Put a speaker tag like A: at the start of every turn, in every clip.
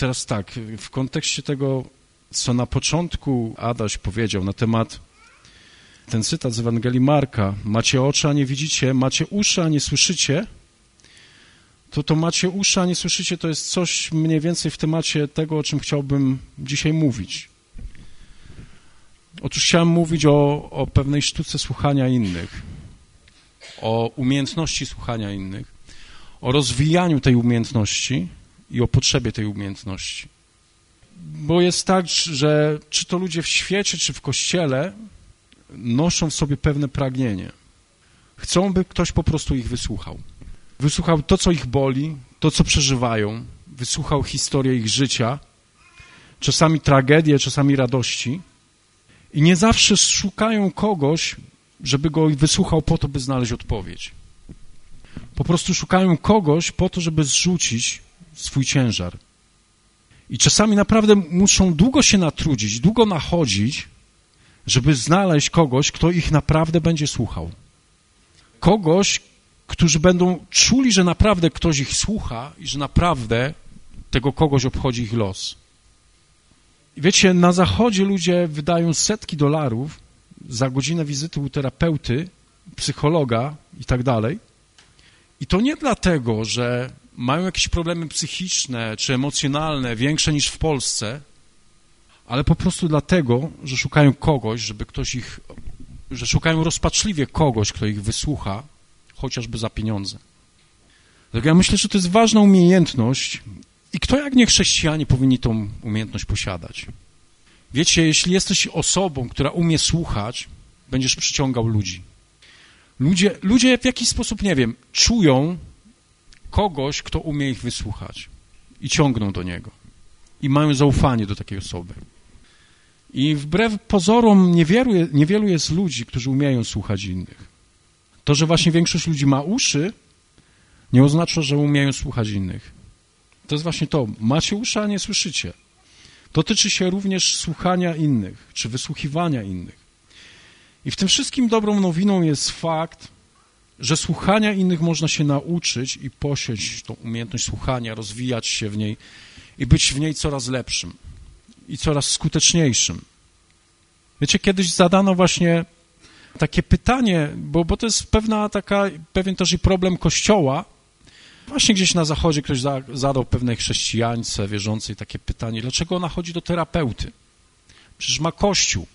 A: teraz tak, w kontekście tego, co na początku Adaś powiedział na temat, ten cytat z Ewangelii Marka, macie oczy, a nie widzicie, macie uszy, a nie słyszycie, to to macie uszy, a nie słyszycie, to jest coś mniej więcej w temacie tego, o czym chciałbym dzisiaj mówić. Otóż chciałem mówić o, o pewnej sztuce słuchania innych, o umiejętności słuchania innych, o rozwijaniu tej umiejętności i o potrzebie tej umiejętności. Bo jest tak, że czy to ludzie w świecie, czy w kościele noszą w sobie pewne pragnienie. Chcą, by ktoś po prostu ich wysłuchał. Wysłuchał to, co ich boli, to, co przeżywają, wysłuchał historię ich życia, czasami tragedie, czasami radości i nie zawsze szukają kogoś, żeby go wysłuchał po to, by znaleźć odpowiedź. Po prostu szukają kogoś po to, żeby zrzucić swój ciężar. I czasami naprawdę muszą długo się natrudzić, długo nachodzić, żeby znaleźć kogoś, kto ich naprawdę będzie słuchał. Kogoś, którzy będą czuli, że naprawdę ktoś ich słucha i że naprawdę tego kogoś obchodzi ich los. Wiecie, na zachodzie ludzie wydają setki dolarów za godzinę wizyty u terapeuty, psychologa i tak dalej. I to nie dlatego, że mają jakieś problemy psychiczne czy emocjonalne większe niż w Polsce, ale po prostu dlatego, że szukają kogoś, żeby ktoś ich, że szukają rozpaczliwie kogoś, kto ich wysłucha, chociażby za pieniądze. Dlatego ja myślę, że to jest ważna umiejętność i kto jak nie chrześcijanie powinni tą umiejętność posiadać. Wiecie, jeśli jesteś osobą, która umie słuchać, będziesz przyciągał ludzi. Ludzie, ludzie w jakiś sposób, nie wiem, czują kogoś, kto umie ich wysłuchać i ciągną do niego. I mają zaufanie do takiej osoby. I wbrew pozorom niewielu, niewielu jest ludzi, którzy umieją słuchać innych. To, że właśnie większość ludzi ma uszy, nie oznacza, że umieją słuchać innych. To jest właśnie to. Macie uszy, a nie słyszycie. Dotyczy się również słuchania innych, czy wysłuchiwania innych. I w tym wszystkim dobrą nowiną jest fakt, że słuchania innych można się nauczyć i posiąść tą umiejętność słuchania, rozwijać się w niej i być w niej coraz lepszym i coraz skuteczniejszym. Wiecie, kiedyś zadano właśnie takie pytanie, bo, bo to jest pewna taka, pewien też i problem Kościoła. Właśnie gdzieś na zachodzie ktoś za, zadał pewnej chrześcijance wierzącej takie pytanie, dlaczego ona chodzi do terapeuty? Przecież ma Kościół.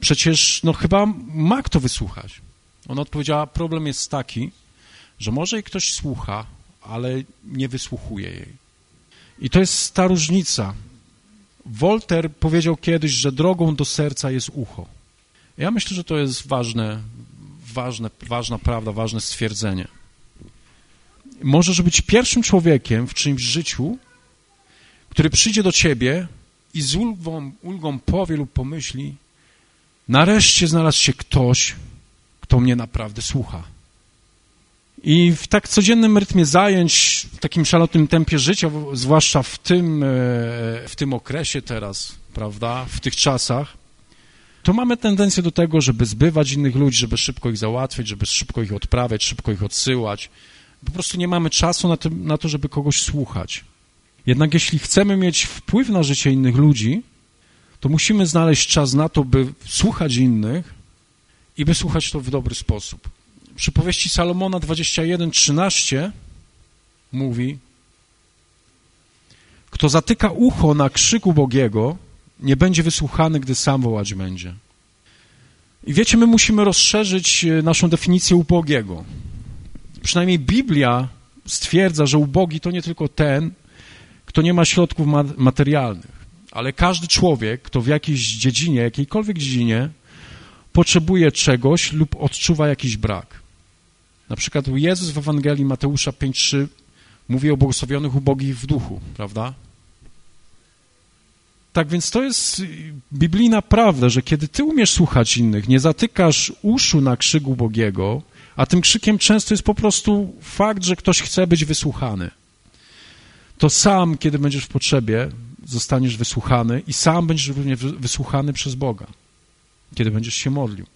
A: Przecież, no chyba ma kto wysłuchać. Ona odpowiedziała, problem jest taki, że może jej ktoś słucha, ale nie wysłuchuje jej. I to jest ta różnica. Voltaire powiedział kiedyś, że drogą do serca jest ucho. Ja myślę, że to jest ważne, ważne, ważna prawda, ważne stwierdzenie. Możesz być pierwszym człowiekiem w czymś życiu, który przyjdzie do ciebie i z ulgą, ulgą powie lub pomyśli, nareszcie znalazł się ktoś, kto mnie naprawdę słucha. I w tak codziennym rytmie zajęć, w takim szalotnym tempie życia, zwłaszcza w tym, e, w tym okresie teraz, prawda, w tych czasach, to mamy tendencję do tego, żeby zbywać innych ludzi, żeby szybko ich załatwiać, żeby szybko ich odprawiać, szybko ich odsyłać. Po prostu nie mamy czasu na na to żeby kogoś słuchać. Jednak jeśli chcemy mieć wpływ na życie innych ludzi, to musimy znaleźć czas na to, by słuchać innych i by słuchać to w dobry sposób. Przy powieści Salomona 21:13 mówi: Kto zatyka ucho na krzyk ubogiego, nie będzie wysłuchany, gdy sam wołać będzie. I wiecie, my musimy rozszerzyć e, naszą definicję ubogiego. Przynajmniej Biblia stwierdza, że ubogi to nie tylko ten, kto nie ma środków materialnych, ale każdy człowiek, kto w jakiejś dziedzinie, jakiejkolwiek dziedzinie potrzebuje czegoś lub odczuwa jakiś brak. Na przykład Jezus w Ewangelii Mateusza 5.3 mówi o błogosławionych ubogich w duchu, prawda? Tak więc to jest biblijna prawda, że kiedy ty umiesz słuchać innych, nie zatykasz uszu na krzyk ubogiego, a tym krzykiem często jest po prostu fakt, że ktoś chce być wysłuchany. To sam, kiedy będziesz w potrzebie, zostaniesz wysłuchany i sam będziesz również wysłuchany przez Boga, kiedy będziesz się modlił.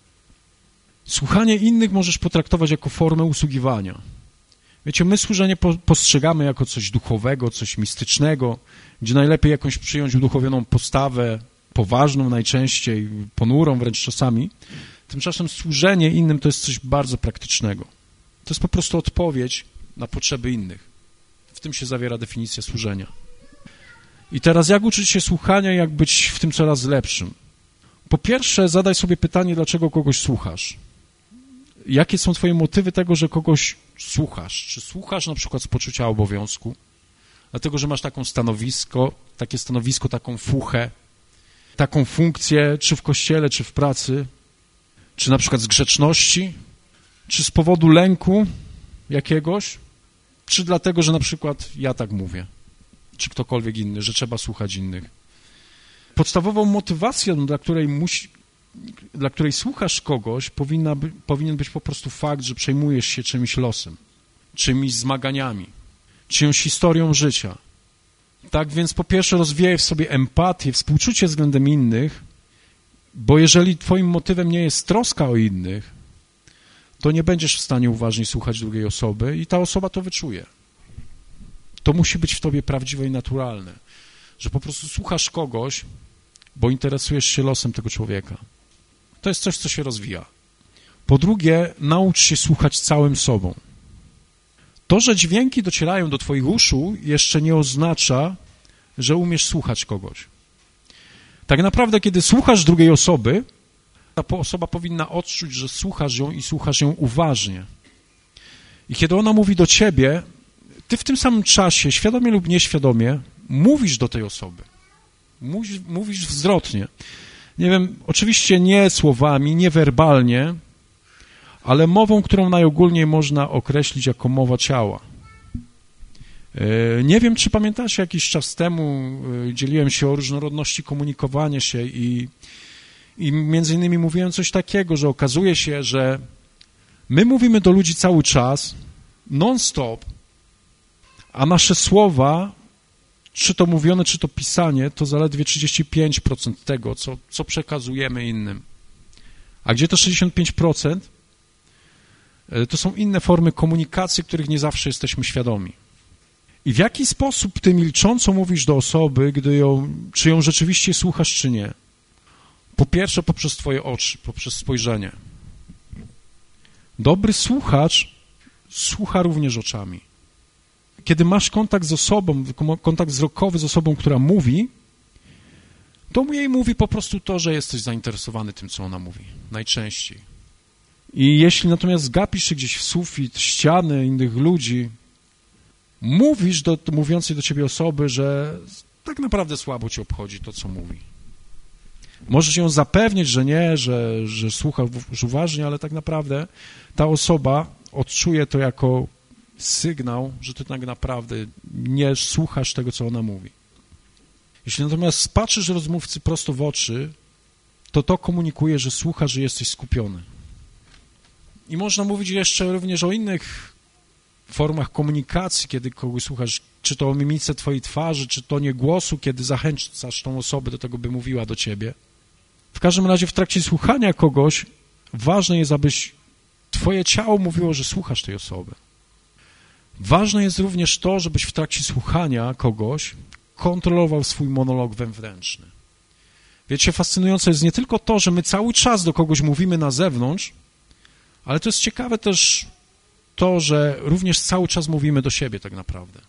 A: Słuchanie innych możesz potraktować jako formę usługiwania. Wiecie, my służenie postrzegamy jako coś duchowego, coś mistycznego, gdzie najlepiej jakąś przyjąć uduchowioną postawę, poważną najczęściej, ponurą wręcz czasami. Tymczasem służenie innym to jest coś bardzo praktycznego. To jest po prostu odpowiedź na potrzeby innych. W tym się zawiera definicja służenia. I teraz jak uczyć się słuchania, jak być w tym coraz lepszym? Po pierwsze, zadaj sobie pytanie, dlaczego kogoś słuchasz. Jakie są twoje motywy tego, że kogoś słuchasz? Czy słuchasz na przykład z poczucia obowiązku? Dlatego, że masz taką stanowisko, takie stanowisko, taką fuchę, taką funkcję, czy w kościele, czy w pracy, czy na przykład z grzeczności, czy z powodu lęku jakiegoś, czy dlatego, że na przykład ja tak mówię, czy ktokolwiek inny, że trzeba słuchać innych. Podstawową motywacją, dla której, musi, dla której słuchasz kogoś, powinna powinien być po prostu fakt, że przejmujesz się czymś losem, czymś zmaganiami, czyjąś historią życia. Tak więc po pierwsze rozwijaj w sobie empatię, współczucie względem innych, bo jeżeli twoim motywem nie jest troska o innych, to nie będziesz w stanie uważnie słuchać drugiej osoby i ta osoba to wyczuje. To musi być w tobie prawdziwe i naturalne, że po prostu słuchasz kogoś, bo interesujesz się losem tego człowieka. To jest coś, co się rozwija. Po drugie, naucz się słuchać całym sobą. To, że dźwięki docierają do twoich uszu, jeszcze nie oznacza, że umiesz słuchać kogoś. Tak naprawdę, kiedy słuchasz drugiej osoby, ta osoba powinna odczuć, że słuchasz ją i słuchasz ją uważnie. I kiedy ona mówi do ciebie, ty w tym samym czasie, świadomie lub nieświadomie, mówisz do tej osoby. Mówisz, mówisz wzrotnie. Nie wiem, oczywiście nie słowami, nie werbalnie, ale mową, którą najogólniej można określić jako mowa ciała. E, nie wiem, czy pamiętacie, jakiś czas temu e, dzieliłem się o różnorodności komunikowania się i, i między innymi mówiłem coś takiego, że okazuje się, że my mówimy do ludzi cały czas, non-stop, a nasze słowa, czy to mówione, czy to pisanie, to zaledwie 35% tego, co, co przekazujemy innym. A gdzie to 65%? E, to są inne formy komunikacji, których nie zawsze jesteśmy świadomi. I w jaki sposób ty milcząco mówisz do osoby, gdy ją, czy ją rzeczywiście słuchasz, czy nie? Po pierwsze, poprzez twoje oczy, poprzez spojrzenie. Dobry słuchacz słucha również oczami. Kiedy masz kontakt z osobą, kontakt wzrokowy z osobą, która mówi, to jej mówi po prostu to, że jesteś zainteresowany tym, co ona mówi. Najczęściej. I jeśli natomiast gapisz się gdzieś w sufit, ściany innych ludzi, mówisz do mówiącej do ciebie osoby, że tak naprawdę słabo ci obchodzi to, co mówi. Możesz ją zapewnić, że nie, że, że słucha uważnie, ale tak naprawdę ta osoba odczuje to jako sygnał, że ty tak naprawdę nie słuchasz tego, co ona mówi. Jeśli natomiast patrzysz rozmówcy prosto w oczy, to to komunikuje, że słuchasz, że jesteś skupiony. I można mówić jeszcze również o innych formach komunikacji, kiedy kogoś słuchasz, czy to o mimice twojej twarzy, czy to nie głosu, kiedy zachęcasz tą osobę do tego, by mówiła do ciebie. W każdym razie w trakcie słuchania kogoś ważne jest, abyś twoje ciało mówiło, że słuchasz tej osoby. Ważne jest również to, żebyś w trakcie słuchania kogoś kontrolował swój monolog wewnętrzny. Wiecie, fascynujące jest nie tylko to, że my cały czas do kogoś mówimy na zewnątrz, ale to jest ciekawe też to, że również cały czas mówimy do siebie tak naprawdę.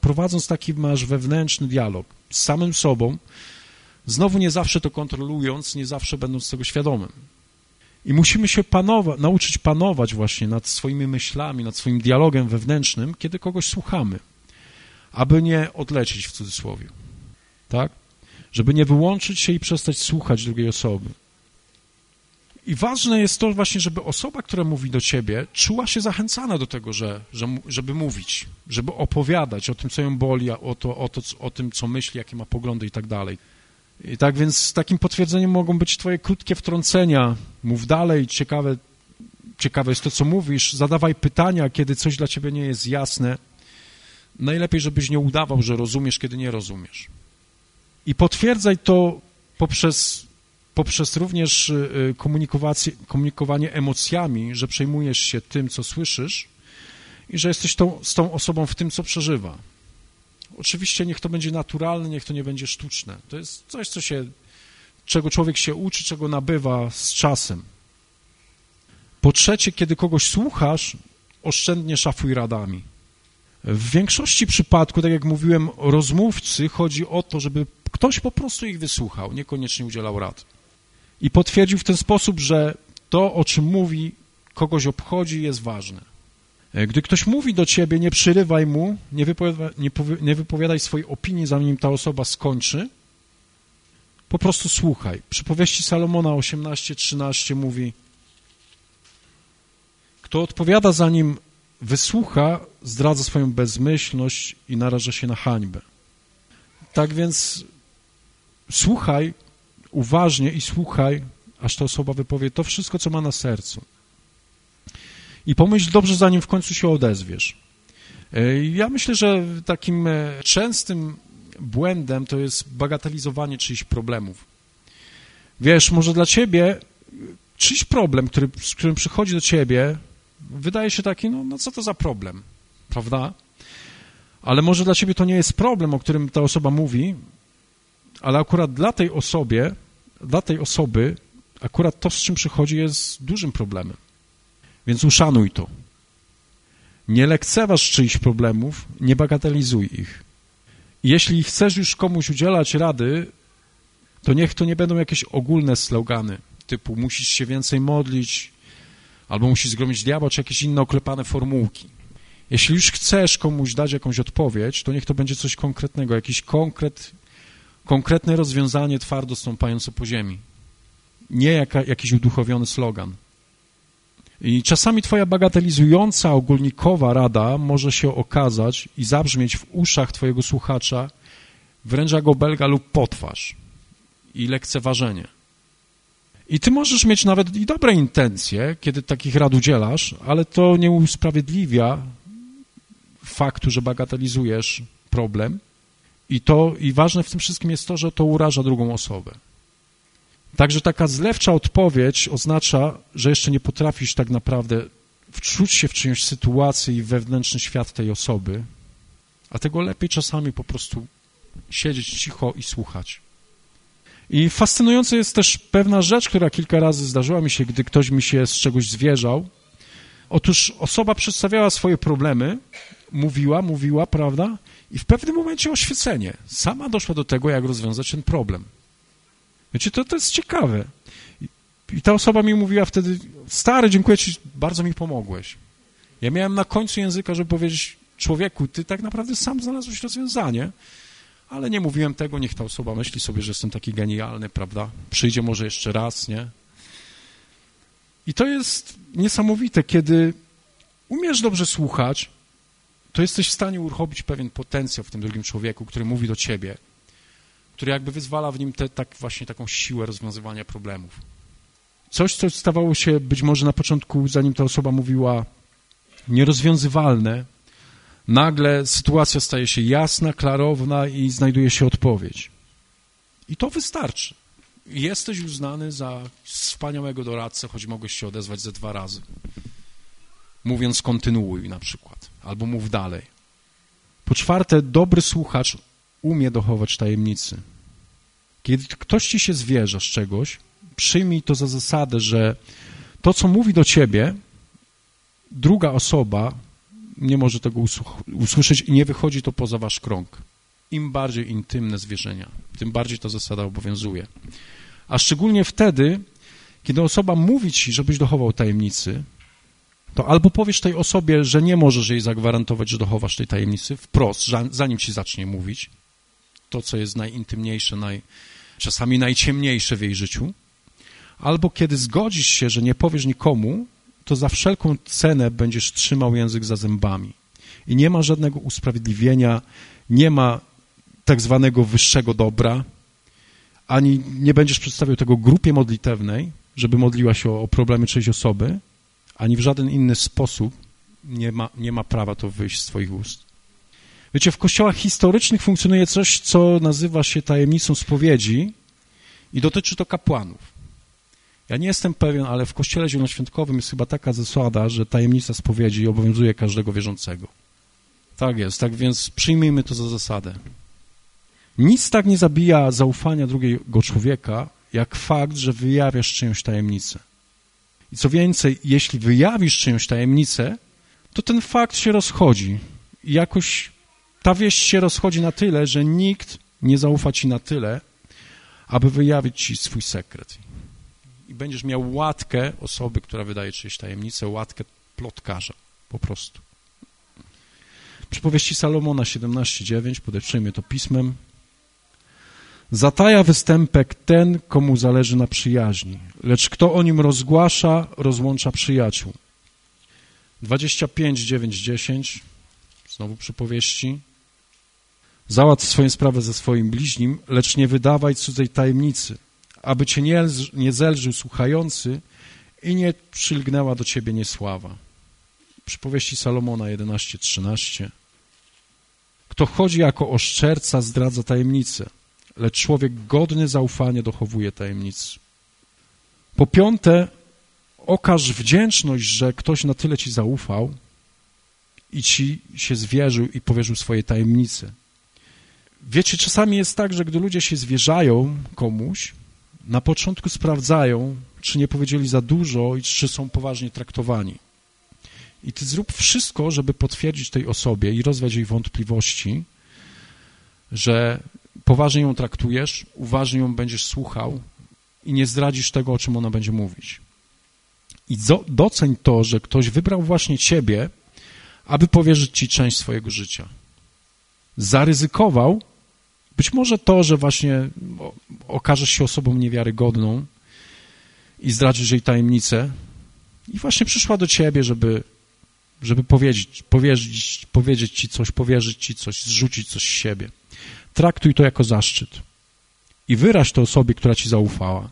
A: Prowadząc taki masz wewnętrzny dialog z samym sobą, znowu nie zawsze to kontrolując, nie zawsze będąc tego świadomym. I musimy się nauczyć panować właśnie nad swoimi myślami, nad swoim dialogem wewnętrznym, kiedy kogoś słuchamy, aby nie odlecieć w cudzysłowie, tak? Żeby nie wyłączyć się i przestać słuchać drugiej osoby. I ważne jest to właśnie, żeby osoba, która mówi do ciebie, czuła się zachęcana do tego, że, że, żeby mówić, żeby opowiadać o tym, co ją boli, o, to, o, to, o tym, co myśli, jakie ma poglądy i tak dalej. I tak więc takim potwierdzeniem mogą być twoje krótkie wtrącenia. Mów dalej, ciekawe, ciekawe jest to, co mówisz. Zadawaj pytania, kiedy coś dla ciebie nie jest jasne. Najlepiej, żebyś nie udawał, że rozumiesz, kiedy nie rozumiesz. I potwierdzaj to poprzez poprzez również y, y, komunikowanie emocjami, że przejmujesz się tym, co słyszysz i że jesteś tą, z tą osobą w tym, co przeżywa. Oczywiście niech to będzie naturalne, niech to nie będzie sztuczne. To jest coś, co się, czego człowiek się uczy, czego nabywa z czasem. Po trzecie, kiedy kogoś słuchasz, oszczędnie szafuj radami. W większości przypadków, tak jak mówiłem, rozmówcy chodzi o to, żeby ktoś po prostu ich wysłuchał, niekoniecznie udzielał rad. I potwierdził w ten sposób, że to, o czym mówi, kogoś obchodzi, jest ważne. Gdy ktoś mówi do ciebie, nie przerywaj mu, nie, wypowiadaj, nie, nie wypowiadaj swojej opinii, zanim ta osoba skończy. Po prostu słuchaj. Przypowieści Salomona 18:13 mówi: Kto odpowiada zanim wysłucha, zdradza swoją bezmyślność i naraża się na hańbę. Tak więc słuchaj uważnie i słuchaj, aż ta osoba wypowie to wszystko, co ma na sercu. I pomyśl dobrze, zanim w końcu się odezwiesz. E, ja myślę, że takim e, częstym błędem to jest bagatelizowanie czyichś problemów. Wiesz, może dla ciebie czyjś problem, który, z którym przychodzi do ciebie, wydaje się taki, no, no co to za problem, prawda? Ale może dla ciebie to nie jest problem, o którym ta osoba mówi, ale akurat dla tej osobie, dla tej osoby, akurat to, z czym przychodzi, jest dużym problemem. Więc uszanuj to. Nie lekceważ czyichś problemów, nie bagatelizuj ich. jeśli chcesz już komuś udzielać rady, to niech to nie będą jakieś ogólne slogany, typu musisz się więcej modlić, albo musisz zgromić diabła, czy jakieś inne oklepane formułki. Jeśli już chcesz komuś dać jakąś odpowiedź, to niech to będzie coś konkretnego, jakiś konkret, konkretne rozwiązanie twardo stąpające po ziemi. Nie jaka, jakiś uduchowiony slogan. I czasami twoja bagatelizująca, ogólnikowa rada może się okazać i zabrzmieć w uszach twojego słuchacza wręcz jak obelga lub potwarz i lekceważenie. I ty możesz mieć nawet i dobre intencje, kiedy takich rad udzielasz, ale to nie usprawiedliwia faktu, że bagatelizujesz problem i to i ważne w tym wszystkim jest to, że to uraża drugą osobę. Także taka zlewcza odpowiedź oznacza, że jeszcze nie potrafisz tak naprawdę wczuć się w czyjąś sytuację i wewnętrzny świat tej osoby, a tego lepiej czasami po prostu siedzieć cicho i słuchać. I fascynująca jest też pewna rzecz, która kilka razy zdarzyła mi się, gdy ktoś mi się z czegoś zwierzał. Otóż osoba przedstawiała swoje problemy, mówiła, mówiła, prawda? I w pewnym momencie oświecenie. Sama doszła do tego, jak rozwiązać ten problem. Wiecie, to, to jest ciekawe. I, ta osoba mi mówiła wtedy, stary, dziękuję ci, bardzo mi pomogłeś. Ja miałem na końcu języka, żeby powiedzieć, człowieku, ty tak naprawdę sam znalazłeś rozwiązanie, ale nie mówiłem tego, niech ta osoba myśli sobie, że jestem taki genialny, prawda? Przyjdzie może jeszcze raz, nie? I to jest niesamowite, kiedy umiesz dobrze słuchać, to jesteś w stanie uruchomić pewien potencjał w tym drugim człowieku, który mówi do ciebie, który jakby wyzwala w nim te, tak właśnie taką siłę rozwiązywania problemów. Coś, co stawało się być może na początku, zanim ta osoba mówiła, nierozwiązywalne, nagle sytuacja staje się jasna, klarowna i znajduje się odpowiedź. I to wystarczy. Jesteś uznany za wspaniałego doradcę, choć mogłeś się odezwać ze dwa razy. Mówiąc kontynuuj na przykład, albo mów dalej. Po czwarte, dobry słuchacz umie dochować tajemnicy. Kiedy ktoś ci się zwierza z czegoś, przyjmij to za zasadę, że to, co mówi do ciebie, druga osoba nie może tego usłyszeć i nie wychodzi to poza wasz krąg. Im bardziej intymne zwierzenia, tym bardziej ta zasada obowiązuje. A szczególnie wtedy, kiedy osoba mówi ci, żebyś dochował tajemnicy, to albo powiesz tej osobie, że nie możesz jej zagwarantować, że dochowasz tej tajemnicy wprost, zanim ci zacznie mówić, to, co jest najintymniejsze, naj, czasami najciemniejsze w jej życiu, albo kiedy zgodzisz się, że nie powiesz nikomu, to za wszelką cenę będziesz trzymał język za zębami. I nie ma żadnego usprawiedliwienia, nie ma tak zwanego wyższego dobra, ani nie będziesz przedstawiał tego grupie modlitewnej, żeby modliła się o, o problemy czyjejś osoby, ani w żaden inny sposób nie ma, nie ma prawa to wyjść z twoich ust. Wiecie, w kościołach historycznych funkcjonuje coś, co nazywa się tajemnicą spowiedzi i dotyczy to kapłanów. Ja nie jestem pewien, ale w Kościele Zielonoświątkowym jest chyba taka zasada, że tajemnica spowiedzi obowiązuje każdego wierzącego. Tak jest, tak więc przyjmijmy to za zasadę. Nic tak nie zabija zaufania drugiego człowieka, jak fakt, że wyjawiasz czyjąś tajemnicę. I co więcej, jeśli wyjawisz czyjąś tajemnicę, to ten fakt się rozchodzi. I jakoś ta wieść się rozchodzi na tyle, że nikt nie zaufa ci na tyle, aby wyjawić ci swój sekret. I będziesz miał łatkę osoby, która wydaje czyjeś tajemnicę, łatkę plotkarza, po prostu. Przypowieści Salomona 17:9, podejrzyjmy to pismem. Zataja występek ten, komu zależy na przyjaźni, lecz kto o nim rozgłasza, rozłącza przyjaciół. 25, 9, 10, znowu przypowieści. Załatw swoją sprawę ze swoim bliźnim, lecz nie wydawaj cudzej tajemnicy, aby cię nie, nie zelżył słuchający i nie przylgnęła do ciebie niesława. Przypowieści Salomona 11, 13. Kto chodzi jako oszczerca, zdradza tajemnicę, lecz człowiek godny zaufania dochowuje tajemnicy. Po piąte, okaż wdzięczność, że ktoś na tyle ci zaufał i ci się zwierzył i powierzył swoje tajemnice. Wiecie, czasami jest tak, że gdy ludzie się zwierzają komuś, na początku sprawdzają, czy nie powiedzieli za dużo i czy są poważnie traktowani. I ty zrób wszystko, żeby potwierdzić tej osobie i rozwiać jej wątpliwości, że poważnie ją traktujesz, uważnie ją będziesz słuchał i nie zdradzisz tego, o czym ona będzie mówić. I doceń to, że ktoś wybrał właśnie ciebie, aby powierzyć ci część swojego życia. Zaryzykował być może to, że właśnie okażesz się osobą niewiarygodną i zdradzisz jej tajemnicę i właśnie przyszła do ciebie, żeby, żeby powiedzieć, powierzyć, powiedzieć ci coś, powierzyć ci coś, zrzucić coś z siebie. Traktuj to jako zaszczyt i wyraź to osobie, która ci zaufała.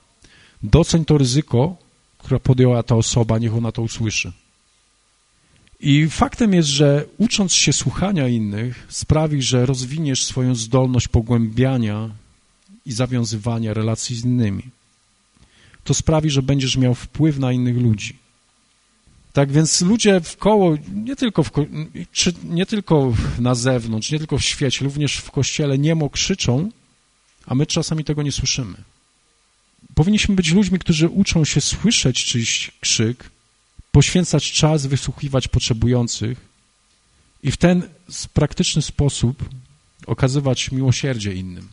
A: Doceń to ryzyko, które podjęła ta osoba, niech ona to usłyszy. I faktem jest, że ucząc się słuchania innych, sprawi, że rozwiniesz swoją zdolność pogłębiania i zawiązywania relacji z innymi. To sprawi, że będziesz miał wpływ na innych ludzi. Tak więc ludzie w koło, nie tylko, w, czy nie tylko na zewnątrz, nie tylko w świecie, również w kościele niemo krzyczą, a my czasami tego nie słyszymy. Powinniśmy być ludźmi, którzy uczą się słyszeć czyjś krzyk, poświęcać czas, wysłuchiwać potrzebujących i w ten praktyczny sposób okazywać miłosierdzie innym.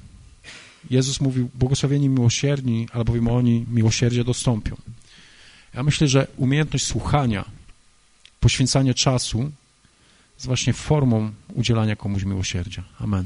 A: Jezus mówił, błogosławieni miłosierni, albowiem oni miłosierdzie dostąpią. Ja myślę, że umiejętność słuchania, poświęcanie czasu jest właśnie formą udzielania komuś miłosierdzia. Amen.